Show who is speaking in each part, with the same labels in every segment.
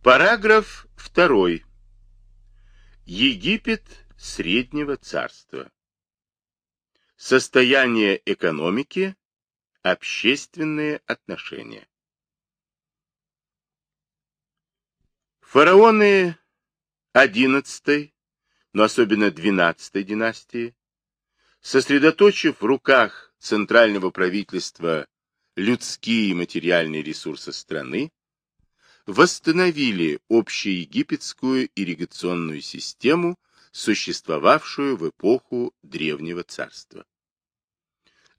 Speaker 1: Параграф 2. Египет Среднего Царства. Состояние экономики, общественные отношения. Фараоны XI, но особенно XII династии, сосредоточив в руках центрального правительства людские и материальные ресурсы страны, восстановили общеегипетскую ирригационную систему, существовавшую в эпоху Древнего Царства.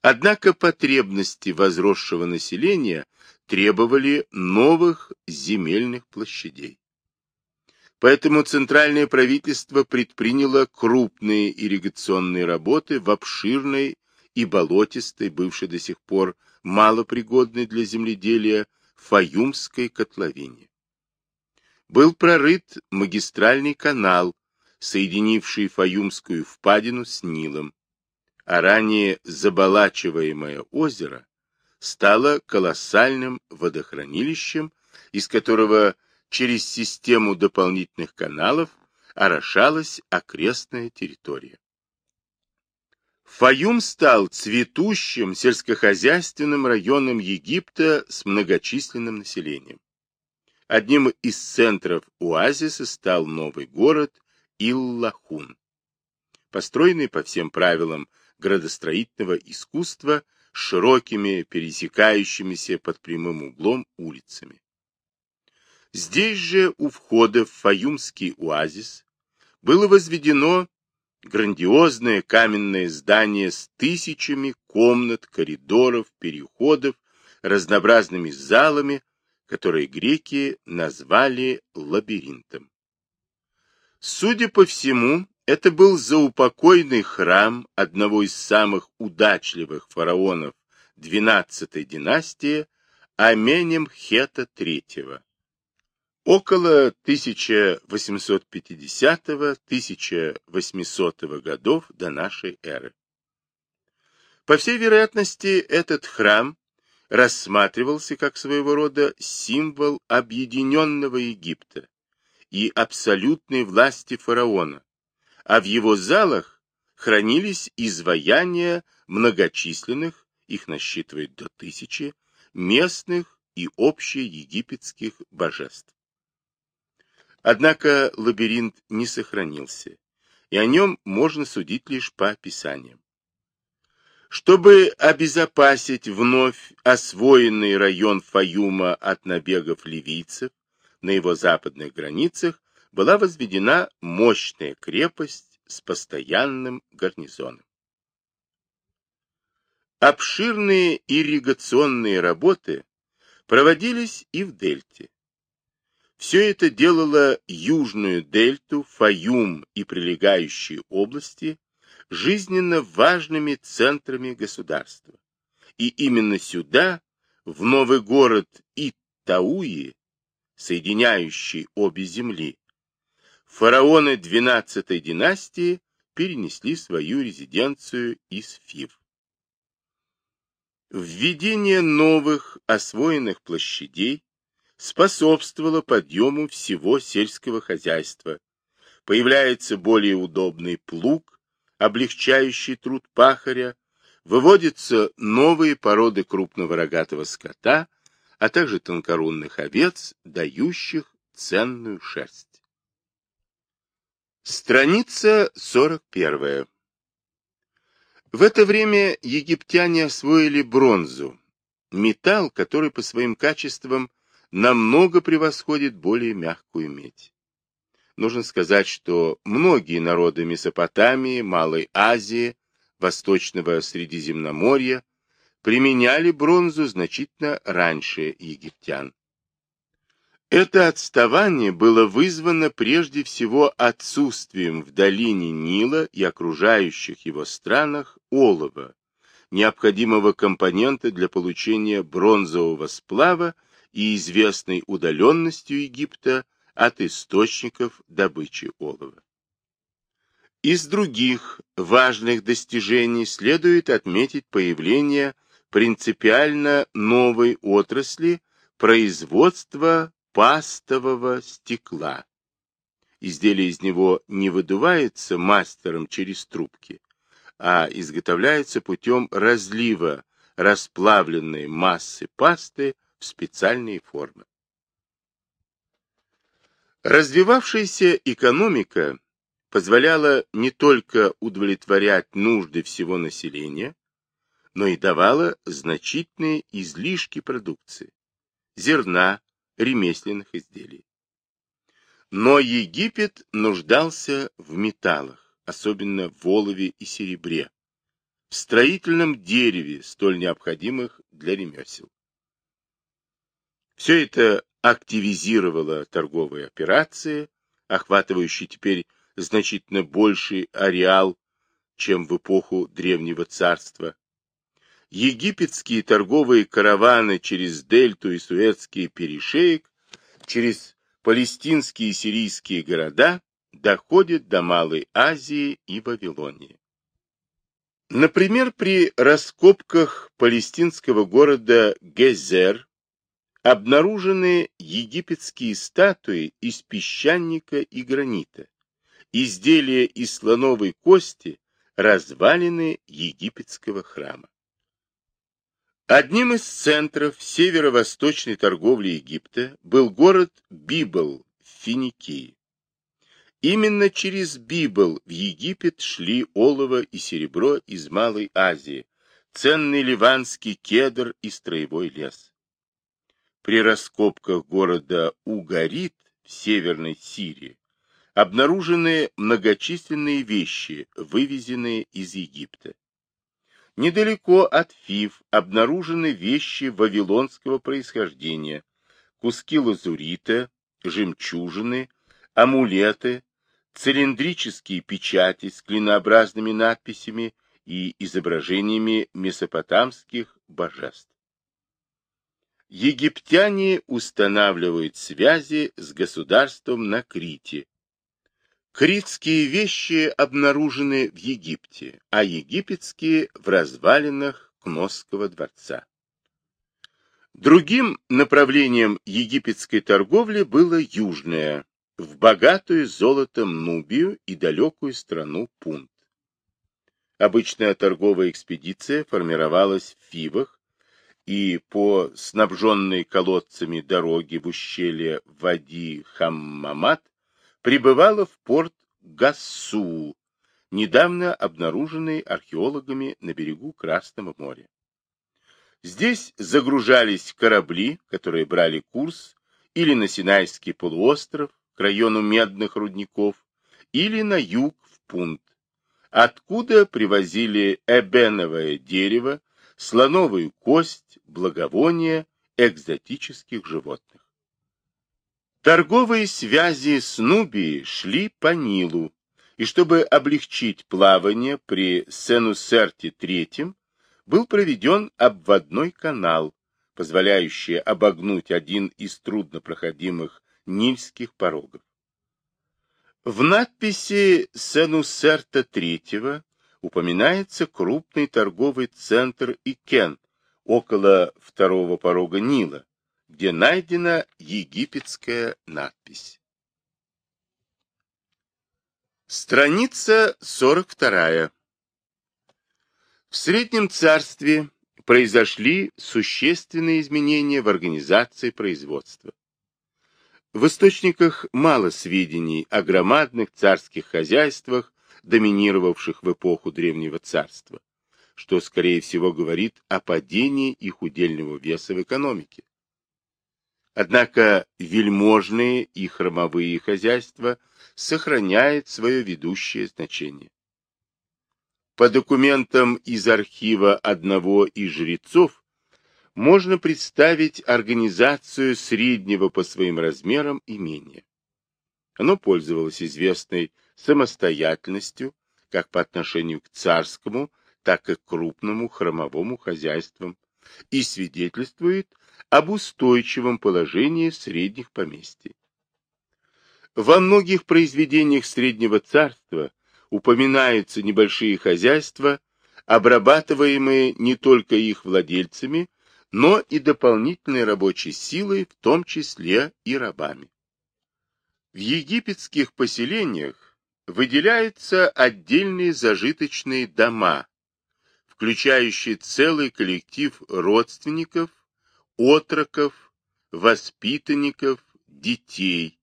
Speaker 1: Однако потребности возросшего населения требовали новых земельных площадей. Поэтому центральное правительство предприняло крупные ирригационные работы в обширной и болотистой, бывшей до сих пор малопригодной для земледелия, Фаюмской котловине. Был прорыт магистральный канал, соединивший Фаюмскую впадину с Нилом, а ранее заболачиваемое озеро стало колоссальным водохранилищем, из которого через систему дополнительных каналов орошалась окрестная территория. Фаюм стал цветущим сельскохозяйственным районом Египта с многочисленным населением. Одним из центров оазиса стал новый город Иллахун, построенный по всем правилам градостроительного искусства широкими, пересекающимися под прямым углом улицами. Здесь же, у входа в Фаюмский оазис, было возведено Грандиозное каменное здание с тысячами комнат, коридоров, переходов, разнообразными залами, которые греки назвали лабиринтом. Судя по всему, это был заупокойный храм одного из самых удачливых фараонов XII династии Аменемхета III Около 1850-1800 годов до нашей эры. По всей вероятности, этот храм рассматривался как своего рода символ объединенного Египта и абсолютной власти фараона, а в его залах хранились изваяния многочисленных, их насчитывает до тысячи, местных и общеегипетских божеств. Однако лабиринт не сохранился, и о нем можно судить лишь по описаниям. Чтобы обезопасить вновь освоенный район Фаюма от набегов ливийцев, на его западных границах была возведена мощная крепость с постоянным гарнизоном. Обширные ирригационные работы проводились и в Дельте. Все это делало Южную Дельту, Фаюм и прилегающие области жизненно важными центрами государства. И именно сюда, в новый город Иттауи, соединяющий обе земли, фараоны XII династии перенесли свою резиденцию из Фив. Введение новых освоенных площадей способствовало подъему всего сельского хозяйства. Появляется более удобный плуг, облегчающий труд пахаря, выводятся новые породы крупного рогатого скота, а также тонкорунных овец, дающих ценную шерсть. Страница 41. В это время египтяне освоили бронзу, металл, который по своим качествам намного превосходит более мягкую медь. Нужно сказать, что многие народы Месопотамии, Малой Азии, Восточного Средиземноморья применяли бронзу значительно раньше египтян. Это отставание было вызвано прежде всего отсутствием в долине Нила и окружающих его странах олова, необходимого компонента для получения бронзового сплава и известной удаленностью Египта от источников добычи олова. Из других важных достижений следует отметить появление принципиально новой отрасли производства пастового стекла. Изделие из него не выдувается мастером через трубки, а изготовляется путем разлива расплавленной массы пасты в специальные формы. Развивавшаяся экономика позволяла не только удовлетворять нужды всего населения, но и давала значительные излишки продукции, зерна, ремесленных изделий. Но Египет нуждался в металлах, особенно в олове и серебре, в строительном дереве, столь необходимых для ремесел. Все это активизировало торговые операции, охватывающие теперь значительно больший ареал, чем в эпоху Древнего Царства. Египетские торговые караваны через Дельту и Суэцкий перешеек, через палестинские и сирийские города доходят до Малой Азии и Вавилонии. Например, при раскопках палестинского города Гезер обнаружены египетские статуи из песчаника и гранита, изделия из слоновой кости, развалины египетского храма. Одним из центров северо-восточной торговли Египта был город Библ в Финикии. Именно через Библ в Египет шли олово и серебро из Малой Азии, ценный ливанский кедр и строевой лес. При раскопках города Угарит в Северной Сирии обнаружены многочисленные вещи, вывезенные из Египта. Недалеко от Фив обнаружены вещи вавилонского происхождения, куски лазурита, жемчужины, амулеты, цилиндрические печати с клинообразными надписями и изображениями месопотамских божеств. Египтяне устанавливают связи с государством на Крите, Критские вещи обнаружены в Египте, а египетские в развалинах Кносского дворца. Другим направлением египетской торговли было южное, в богатую золотом Нубию и далекую страну Пунт. Обычная торговая экспедиция формировалась в Фивах и по снабженной колодцами дороге в ущелье Вади Хаммамат прибывала в порт Гассу, недавно обнаруженный археологами на берегу Красного моря. Здесь загружались корабли, которые брали курс или на Синайский полуостров, к району медных рудников, или на юг в Пунт, откуда привозили эбеновое дерево, слоновую кость, благовония, экзотических животных. Торговые связи с Нубией шли по Нилу, и чтобы облегчить плавание при Сенусерте III, был проведен обводной канал, позволяющий обогнуть один из труднопроходимых нильских порогов. В надписи Сенусерта III упоминается крупный торговый центр Икен около второго порога Нила, где найдена египетская надпись. Страница 42. В Среднем Царстве произошли существенные изменения в организации производства. В источниках мало сведений о громадных царских хозяйствах, доминировавших в эпоху Древнего Царства, что, скорее всего, говорит о падении их удельного веса в экономике. Однако вельможные и хромовые хозяйства сохраняют свое ведущее значение. По документам из архива одного из жрецов можно представить организацию среднего по своим размерам имения. Оно пользовалось известной самостоятельностью как по отношению к царскому, так и к крупному хромовому хозяйствам и свидетельствует об устойчивом положении средних поместий. Во многих произведениях Среднего Царства упоминаются небольшие хозяйства, обрабатываемые не только их владельцами, но и дополнительной рабочей силой, в том числе и рабами. В египетских поселениях выделяются отдельные зажиточные дома, включающие целый коллектив родственников, отроков, воспитанников, детей,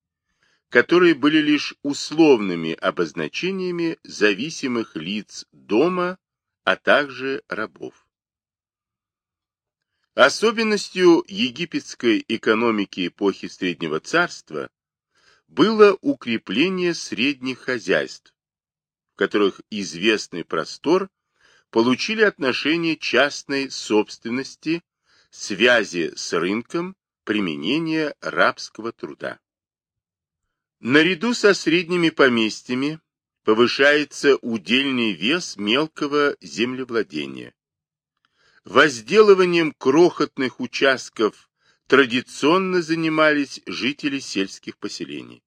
Speaker 1: которые были лишь условными обозначениями зависимых лиц дома, а также рабов. Особенностью египетской экономики эпохи Среднего Царства было укрепление средних хозяйств, в которых известный простор получили отношение частной собственности, связи с рынком, применения рабского труда. Наряду со средними поместьями повышается удельный вес мелкого землевладения. Возделыванием крохотных участков традиционно занимались жители сельских поселений.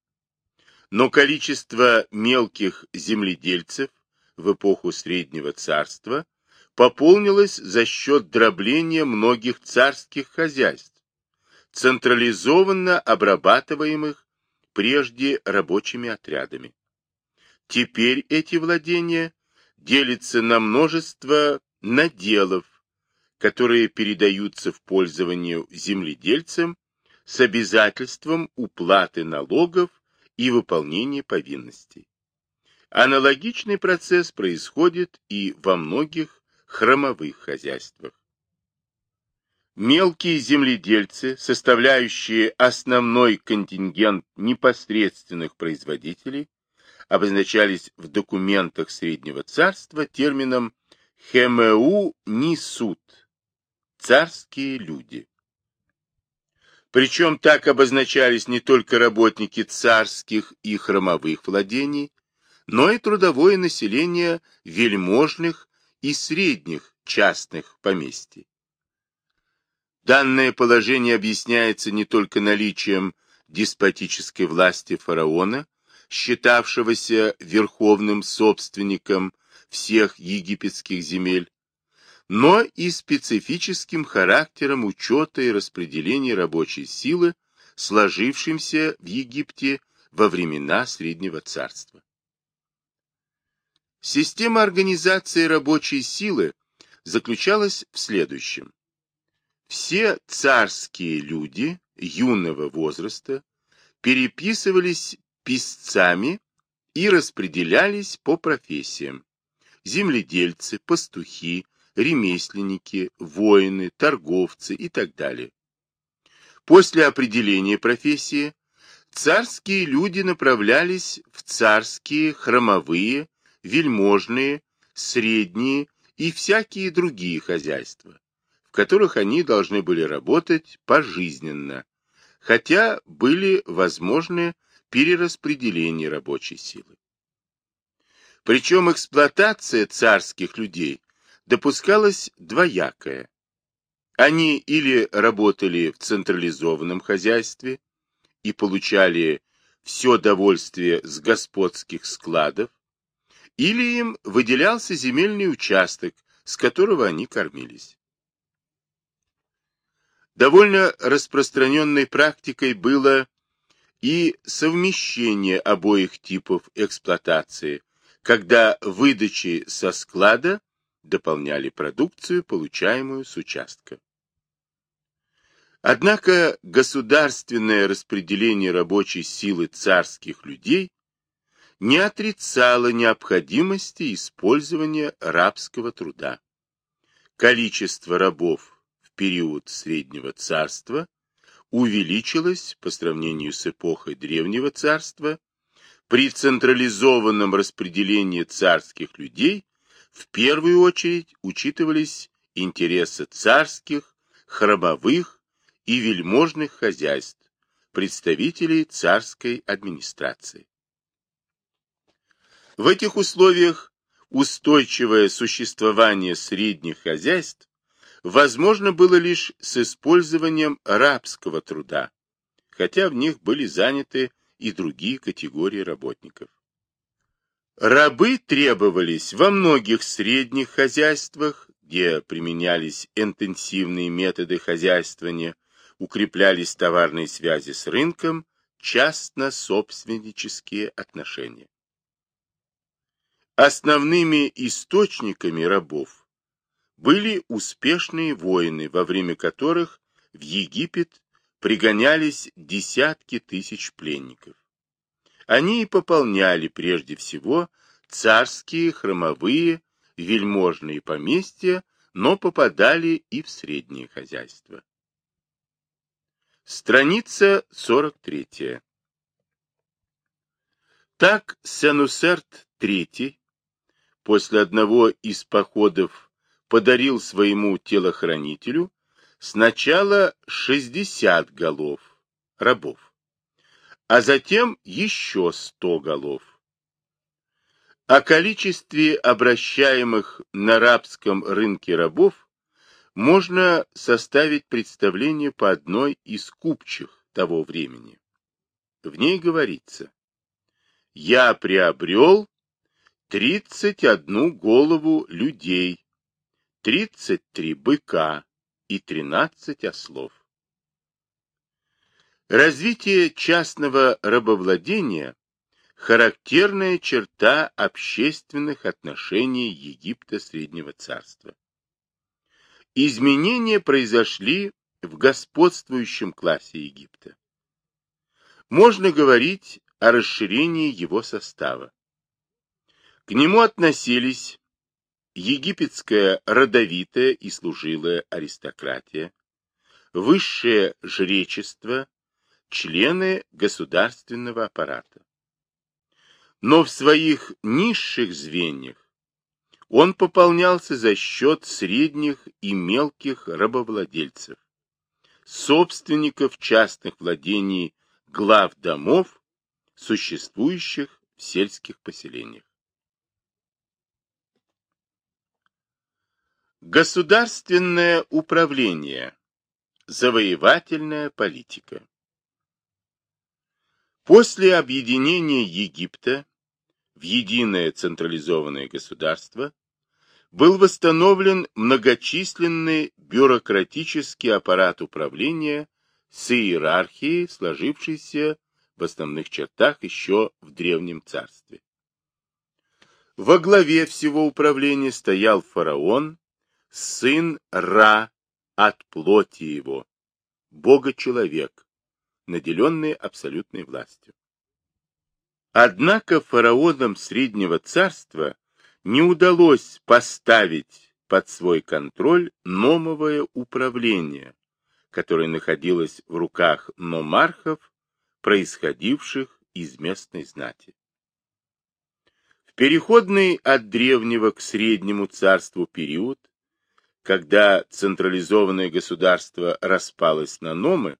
Speaker 1: Но количество мелких земледельцев в эпоху Среднего Царства пополнилось за счет дробления многих царских хозяйств, централизованно обрабатываемых прежде рабочими отрядами. Теперь эти владения делятся на множество наделов, которые передаются в пользование земледельцам с обязательством уплаты налогов и выполнения повинностей. Аналогичный процесс происходит и во многих хромовых хозяйствах. Мелкие земледельцы, составляющие основной контингент непосредственных производителей, обозначались в документах Среднего Царства термином «хемеу нисут» – «царские люди». Причем так обозначались не только работники царских и хромовых владений, но и трудовое население вельможных и средних частных поместий. Данное положение объясняется не только наличием деспотической власти фараона, считавшегося верховным собственником всех египетских земель, но и специфическим характером учета и распределения рабочей силы, сложившимся в Египте во времена Среднего Царства. Система организации рабочей силы заключалась в следующем. Все царские люди юного возраста переписывались писцами и распределялись по профессиям. Земледельцы, пастухи, ремесленники, воины, торговцы и так далее. После определения профессии царские люди направлялись в царские, хромовые, вельможные, средние и всякие другие хозяйства в которых они должны были работать пожизненно, хотя были возможны перераспределения рабочей силы. Причем эксплуатация царских людей допускалась двоякая. Они или работали в централизованном хозяйстве и получали все довольствие с господских складов, или им выделялся земельный участок, с которого они кормились. Довольно распространенной практикой было и совмещение обоих типов эксплуатации, когда выдачи со склада дополняли продукцию, получаемую с участка. Однако государственное распределение рабочей силы царских людей не отрицало необходимости использования рабского труда. Количество рабов период Среднего Царства увеличилась по сравнению с эпохой Древнего Царства при централизованном распределении царских людей в первую очередь учитывались интересы царских, храмовых и вельможных хозяйств, представителей царской администрации. В этих условиях устойчивое существование средних хозяйств возможно было лишь с использованием рабского труда, хотя в них были заняты и другие категории работников. Рабы требовались во многих средних хозяйствах, где применялись интенсивные методы хозяйствования, укреплялись товарные связи с рынком, частно-собственнические отношения. Основными источниками рабов были успешные войны, во время которых в Египет пригонялись десятки тысяч пленников. Они и пополняли прежде всего царские, хромовые, вельможные поместья, но попадали и в среднее хозяйство. Страница 43. Так Сенусерт III после одного из походов подарил своему телохранителю сначала 60 голов рабов, а затем еще 100 голов. О количестве обращаемых на рабском рынке рабов можно составить представление по одной из купчих того времени. В ней говорится «Я приобрел 31 голову людей, 33 быка и 13 ослов». Развитие частного рабовладения – характерная черта общественных отношений Египта Среднего Царства. Изменения произошли в господствующем классе Египта. Можно говорить о расширении его состава. К нему относились египетская родовитая и служилая аристократия, высшее жречество, члены государственного аппарата. Но в своих низших звеньях он пополнялся за счет средних и мелких рабовладельцев, собственников частных владений глав домов, существующих в сельских поселениях. Государственное управление. Завоевательная политика. После объединения Египта в единое централизованное государство был восстановлен многочисленный бюрократический аппарат управления с иерархией, сложившейся в основных чертах еще в Древнем Царстве. Во главе всего управления стоял фараон, сын Ра от плоти его, бога-человек, наделенный абсолютной властью. Однако фараонам Среднего Царства не удалось поставить под свой контроль номовое управление, которое находилось в руках номархов, происходивших из местной знати. В переходный от древнего к среднему царству период, когда централизованное государство распалось на номы,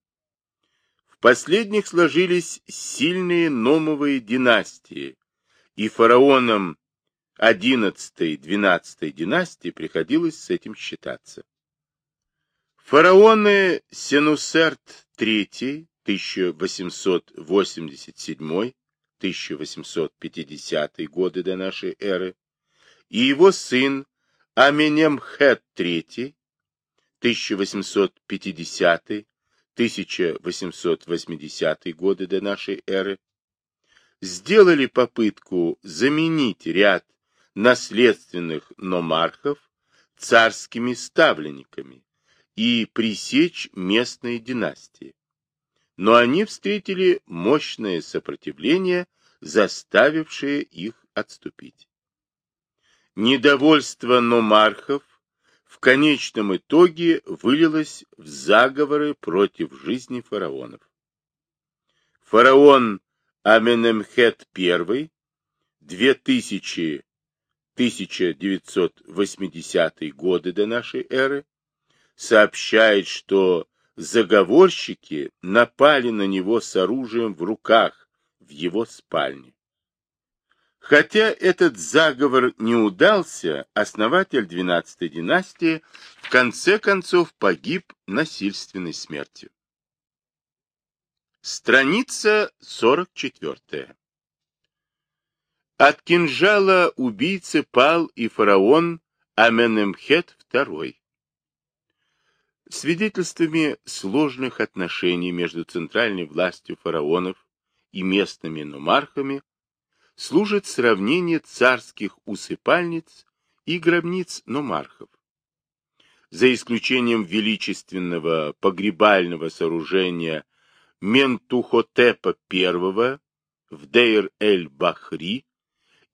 Speaker 1: последних сложились сильные номовые династии, и фараонам XI-XII династии приходилось с этим считаться. Фараоны Сенусерт III 1887-1850 годы до нашей эры и его сын Аменемхет III 1850 1880 годы до нашей эры, сделали попытку заменить ряд наследственных номархов царскими ставленниками и пресечь местные династии. Но они встретили мощное сопротивление, заставившее их отступить. Недовольство номархов в конечном итоге вылилось в заговоры против жизни фараонов. Фараон Аменемхет I 2000-1980 годы до нашей эры сообщает, что заговорщики напали на него с оружием в руках в его спальне. Хотя этот заговор не удался, основатель 12-й династии в конце концов погиб насильственной смертью. Страница 44. От кинжала убийцы пал и фараон Аменемхет II. Свидетельствами сложных отношений между центральной властью фараонов и местными номархами служит сравнение царских усыпальниц и гробниц номархов. За исключением величественного погребального сооружения Ментухотепа I в Дейр-эль-Бахри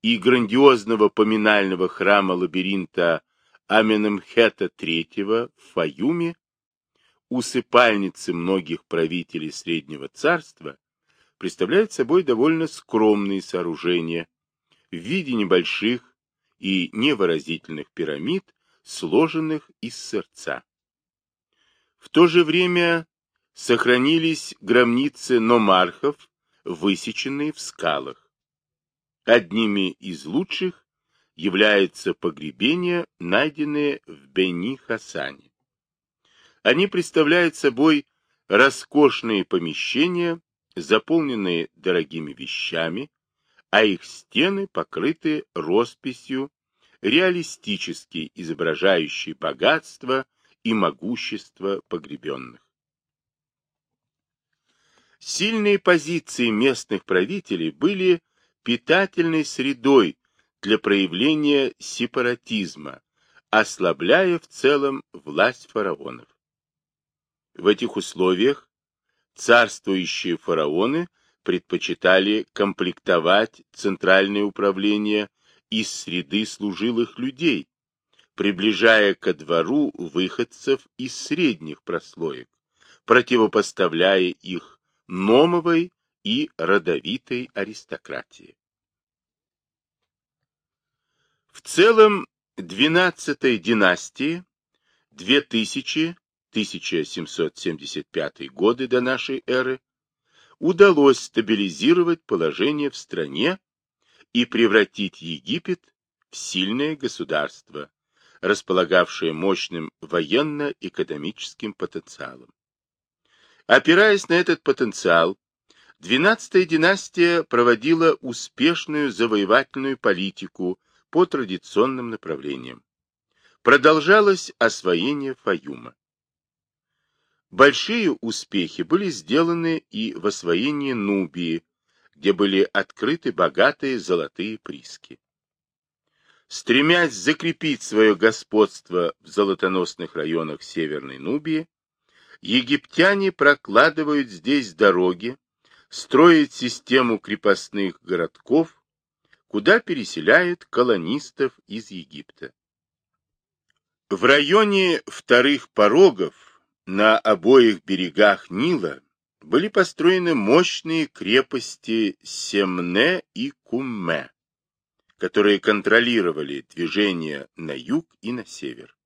Speaker 1: и грандиозного поминального храма-лабиринта Аменемхета III в Фаюме, усыпальницы многих правителей Среднего Царства представляют собой довольно скромные сооружения в виде небольших и невыразительных пирамид, сложенных из сердца. В то же время сохранились гробницы номархов, высеченные в скалах. Одними из лучших являются погребения, найденные в Бени-Хасане. Они представляют собой роскошные помещения, заполненные дорогими вещами, а их стены покрыты росписью, реалистически изображающей богатство и могущество погребенных. Сильные позиции местных правителей были питательной средой для проявления сепаратизма, ослабляя в целом власть фараонов. В этих условиях царствующие фараоны предпочитали комплектовать центральное управление из среды служилых людей, приближая ко двору выходцев из средних прослоек, противопоставляя их номовой и родовитой аристократии. В целом, 12-й династии 2000 1775 годы до нашей эры удалось стабилизировать положение в стране и превратить Египет в сильное государство, располагавшее мощным военно-экономическим потенциалом. Опираясь на этот потенциал, 12-я династия проводила успешную завоевательную политику по традиционным направлениям. Продолжалось освоение Фаюма. Большие успехи были сделаны и в освоении Нубии, где были открыты богатые золотые прииски. Стремясь закрепить свое господство в золотоносных районах Северной Нубии, египтяне прокладывают здесь дороги, строят систему крепостных городков, куда переселяют колонистов из Египта. В районе вторых порогов на обоих берегах Нила были построены мощные крепости Семне и Кумме, которые контролировали движение на юг и на север.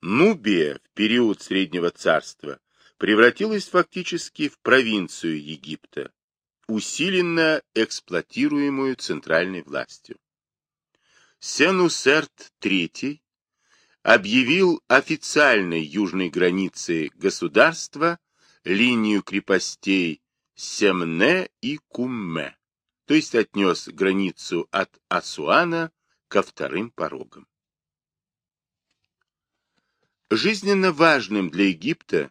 Speaker 1: Нубия в период Среднего Царства превратилась фактически в провинцию Египта, усиленно эксплуатируемую центральной властью. Сенусерт III объявил официальной южной границей государства линию крепостей Семне и Кумме, то есть отнес границу от Асуана ко вторым порогам. Жизненно важным для Египта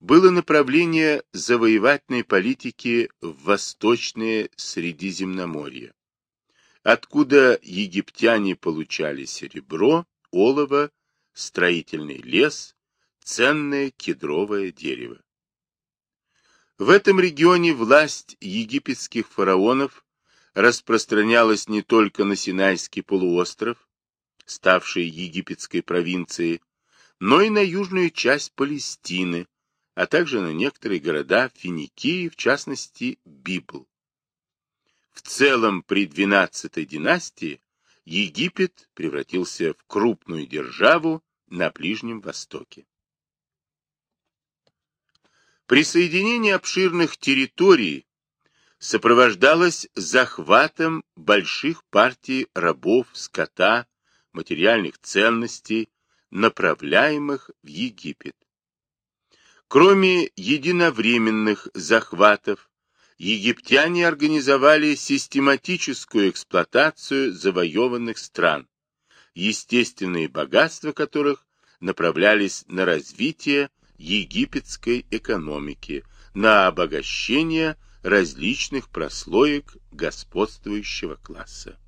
Speaker 1: было направление завоевательной политики в восточное Средиземноморье, откуда египтяне получали серебро, олово, строительный лес, ценное кедровое дерево. В этом регионе власть египетских фараонов распространялась не только на Синайский полуостров, ставший египетской провинцией, но и на южную часть Палестины, а также на некоторые города Финикии, в частности Библ. В целом при XII династии Египет превратился в крупную державу на Ближнем Востоке. Присоединение обширных территорий сопровождалось захватом больших партий рабов, скота, материальных ценностей, направляемых в Египет. Кроме единовременных захватов, египтяне организовали систематическую эксплуатацию завоеванных стран, естественные богатства которых направлялись на развитие египетской экономики, на обогащение различных прослоек господствующего класса.